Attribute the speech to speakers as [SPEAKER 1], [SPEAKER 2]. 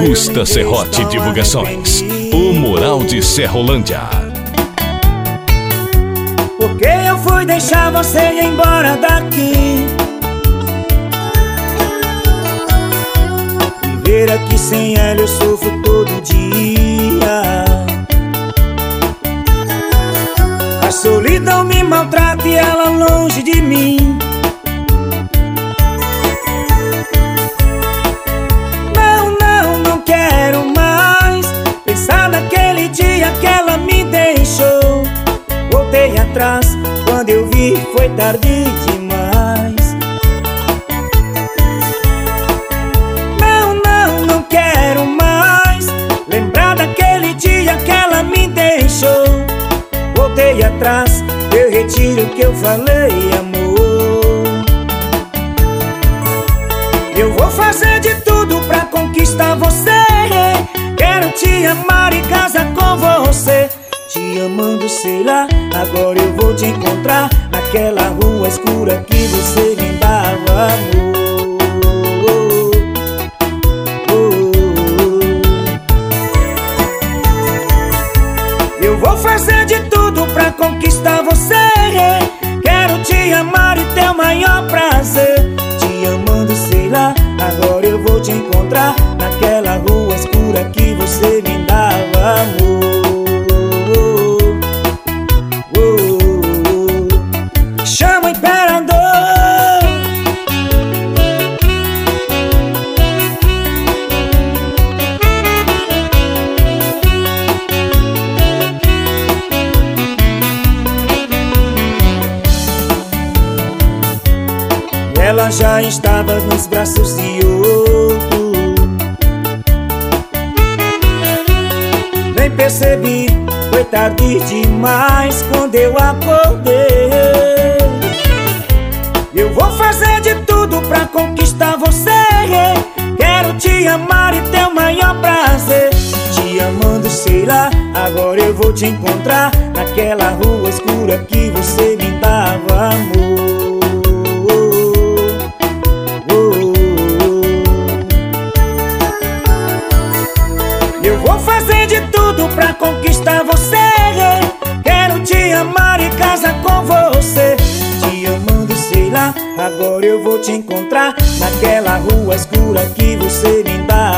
[SPEAKER 1] Agora
[SPEAKER 2] Gusta Serrote Divulgações. O Mural de Serrolândia.
[SPEAKER 1] Porque eu fui deixar você ir embora daqui Viver aqui sem ela eu sofro todo dia A solidão me maltrata e ela longe de mim atrás, quando eu vi foi tarde demais. Não, não, não quero mais Lembrar daquele dia que ela me deixou. Voltei atrás, eu retiro o que eu falei, amor. Eu vou fazer de tudo pra conquistar você. Quero te amar e casar com você amando, sei lá, agora eu vou te encontrar Naquela rua escura que você me dava amor. Eu vou fazer de tudo pra conquistar você. Quero te amar e ter o maior prazer Ela já estava nos braços de outro. Nem percebi, foi tarde demais quando eu acordei. Eu vou fazer de tudo pra conquistar você. Quero te amar e ter o maior prazer. Te amando, sei lá, agora eu vou te encontrar Naquela rua escura que você me dava amor Eu vou fazer de tudo pra conquistar você. Quero te amar e casar com você. Te amando, sei lá, agora eu vou te encontrar Naquela rua escura que você me amor